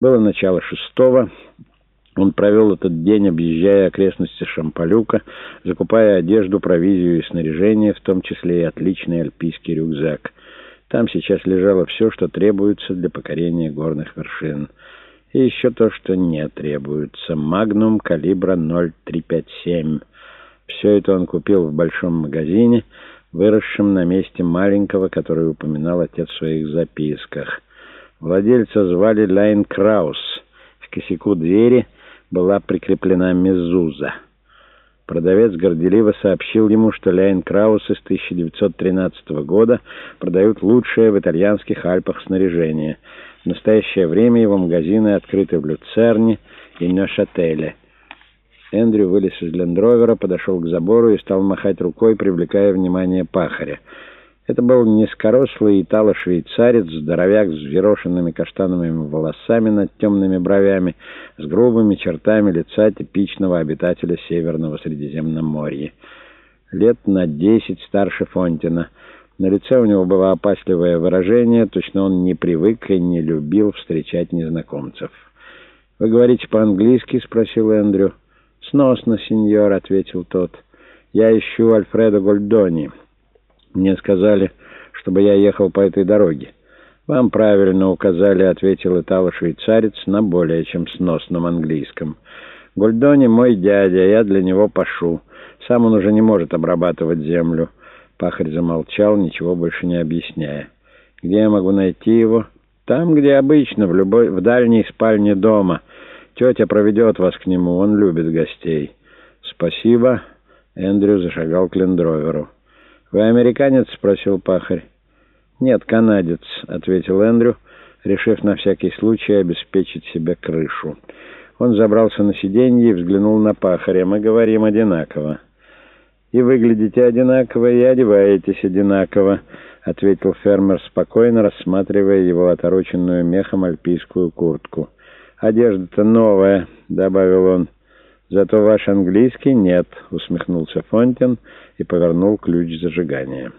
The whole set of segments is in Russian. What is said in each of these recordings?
Было начало шестого. Он провел этот день, объезжая окрестности Шампалюка, закупая одежду, провизию и снаряжение, в том числе и отличный альпийский рюкзак. Там сейчас лежало все, что требуется для покорения горных вершин. И еще то, что не требуется. Магнум калибра 0,357. Все это он купил в большом магазине, выросшем на месте маленького, который упоминал отец в своих записках. Владельца звали Лайн Краус. К косяку двери была прикреплена мезуза. Продавец горделиво сообщил ему, что Ляйн Краус из 1913 года продают лучшее в итальянских Альпах снаряжение. В настоящее время его магазины открыты в Люцерне и Нёшателе. Эндрю вылез из лендровера, подошел к забору и стал махать рукой, привлекая внимание пахаря. Это был низкорослый итало-швейцарец, здоровяк с взъерошенными каштановыми волосами над темными бровями, с грубыми чертами лица типичного обитателя Северного Средиземноморья. Лет на десять старше Фонтина. На лице у него было опасливое выражение, точно он не привык и не любил встречать незнакомцев. «Вы говорите по-английски?» — спросил Эндрю. «Сносно, сеньор», — ответил тот. «Я ищу Альфреда Гольдони». Мне сказали, чтобы я ехал по этой дороге. «Вам правильно указали», — ответил итало-швейцарец на более чем сносном английском. «Гульдони мой дядя, я для него пашу. Сам он уже не может обрабатывать землю». Пахарь замолчал, ничего больше не объясняя. «Где я могу найти его?» «Там, где обычно, в, любой, в дальней спальне дома. Тетя проведет вас к нему, он любит гостей». «Спасибо». Эндрю зашагал к лендроверу. «Вы американец?» — спросил пахарь. «Нет, канадец», — ответил Эндрю, решив на всякий случай обеспечить себе крышу. Он забрался на сиденье и взглянул на пахаря. «Мы говорим одинаково». «И выглядите одинаково, и одеваетесь одинаково», — ответил фермер спокойно, рассматривая его отороченную мехом альпийскую куртку. «Одежда-то новая», — добавил он. «Зато ваш английский нет», — усмехнулся Фонтин и повернул ключ зажигания.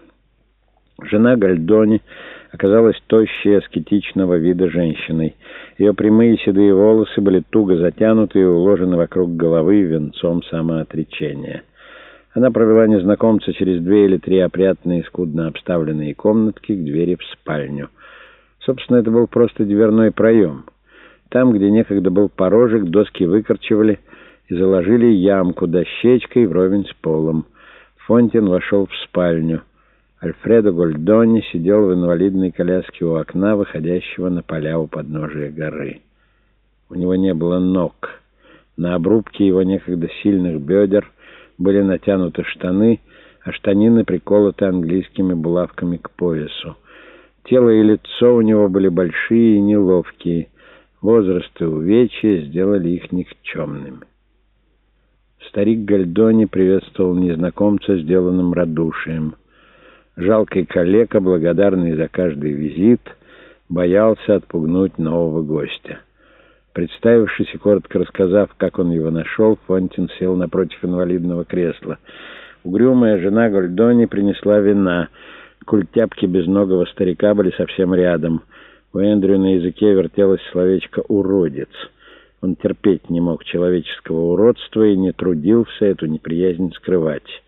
Жена Гальдони оказалась тощей, аскетичного вида женщиной. Ее прямые седые волосы были туго затянуты и уложены вокруг головы венцом самоотречения. Она провела незнакомца через две или три опрятные, скудно обставленные комнатки к двери в спальню. Собственно, это был просто дверной проем. Там, где некогда был порожек, доски выкорчевали и заложили ямку дощечкой вровень с полом. Фонтин вошел в спальню. Альфредо Гольдони сидел в инвалидной коляске у окна, выходящего на поля у подножия горы. У него не было ног. На обрубке его некогда сильных бедер были натянуты штаны, а штанины приколоты английскими булавками к поясу. Тело и лицо у него были большие и неловкие. Возраст и увечья сделали их никчемными. Старик Гальдони приветствовал незнакомца сделанным радушием. Жалкий калека, благодарный за каждый визит, боялся отпугнуть нового гостя. Представившись и коротко рассказав, как он его нашел, Фонтин сел напротив инвалидного кресла. Угрюмая жена Гольдони принесла вина. Культяпки безногого старика были совсем рядом. У Эндрю на языке вертелось словечко «уродец». Он терпеть не мог человеческого уродства и не трудился эту неприязнь скрывать.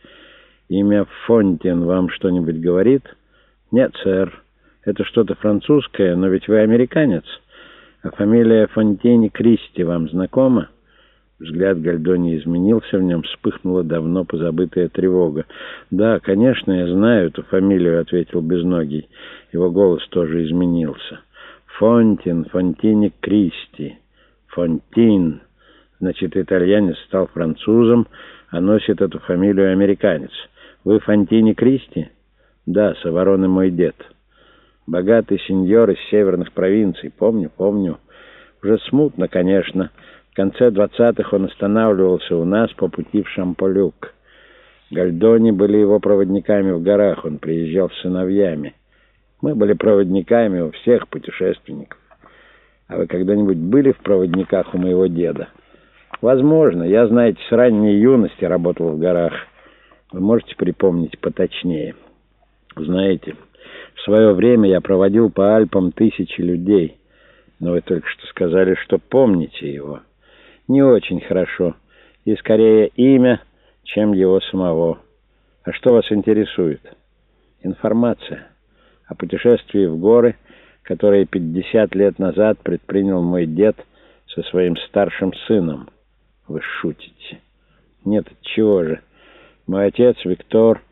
«Имя Фонтин вам что-нибудь говорит?» «Нет, сэр. Это что-то французское, но ведь вы американец. А фамилия Фонтини Кристи вам знакома?» Взгляд Гальдони изменился, в нем вспыхнула давно позабытая тревога. «Да, конечно, я знаю эту фамилию», — ответил Безногий. Его голос тоже изменился. «Фонтин, Фонтини Кристи». Фонтин. Значит, итальянец стал французом, а носит эту фамилию американец. Вы Фонтини Кристи? Да, Саварон и мой дед. Богатый сеньор из северных провинций. Помню, помню. Уже смутно, конечно. В конце двадцатых он останавливался у нас по пути в Шамполюк. Гальдони были его проводниками в горах. Он приезжал с сыновьями. Мы были проводниками у всех путешественников. А вы когда-нибудь были в проводниках у моего деда? Возможно. Я, знаете, с ранней юности работал в горах. Вы можете припомнить поточнее? Знаете, в свое время я проводил по Альпам тысячи людей. Но вы только что сказали, что помните его. Не очень хорошо. И скорее имя, чем его самого. А что вас интересует? Информация о путешествии в горы, которое 50 лет назад предпринял мой дед со своим старшим сыном. Вы шутите. Нет, чего же. Мой отец Виктор,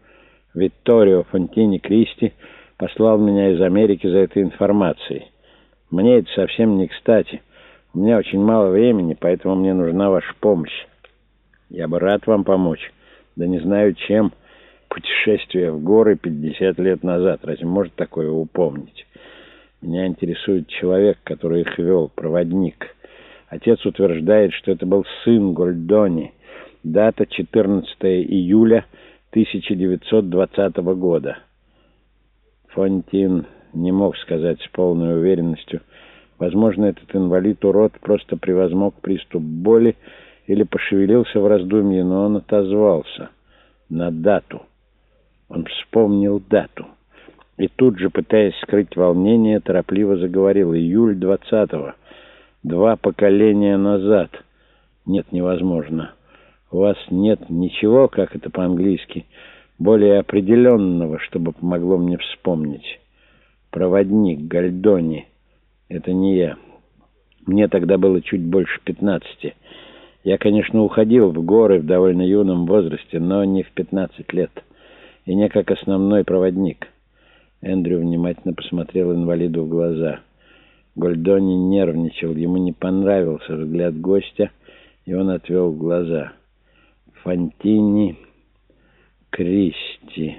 Витторио Фонтини Кристи, послал меня из Америки за этой информацией. Мне это совсем не кстати. У меня очень мало времени, поэтому мне нужна ваша помощь. Я бы рад вам помочь, да не знаю чем. Путешествие в горы 50 лет назад. Разве может такое упомнить? Меня интересует человек, который их вел, проводник. Отец утверждает, что это был сын Гольдони. Дата 14 июля 1920 года. Фонтин не мог сказать с полной уверенностью. Возможно, этот инвалид-урод просто превозмог приступ боли или пошевелился в раздумье, но он отозвался на дату. Он вспомнил дату. И тут же, пытаясь скрыть волнение, торопливо заговорил. Июль двадцатого. Два поколения назад. Нет, невозможно. У вас нет ничего, как это по-английски, более определенного, чтобы помогло мне вспомнить. Проводник, Гальдони. Это не я. Мне тогда было чуть больше пятнадцати. Я, конечно, уходил в горы в довольно юном возрасте, но не в пятнадцать лет. И не как основной проводник. Эндрю внимательно посмотрел инвалиду в глаза. Гольдони нервничал. Ему не понравился взгляд гостя, и он отвел глаза. Фонтини Кристи.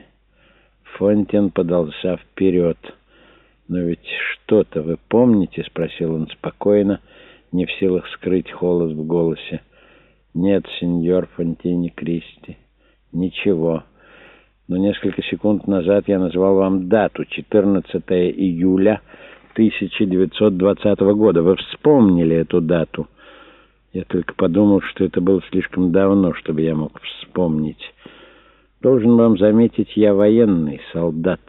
Фонтин подался вперед. «Но ведь что-то вы помните?» — спросил он спокойно, не в силах скрыть холод в голосе. «Нет, сеньор Фонтини Кристи, ничего. Но несколько секунд назад я назвал вам дату, 14 июля 1920 года. Вы вспомнили эту дату?» Я только подумал, что это было слишком давно, чтобы я мог вспомнить. Должен вам заметить, я военный солдат».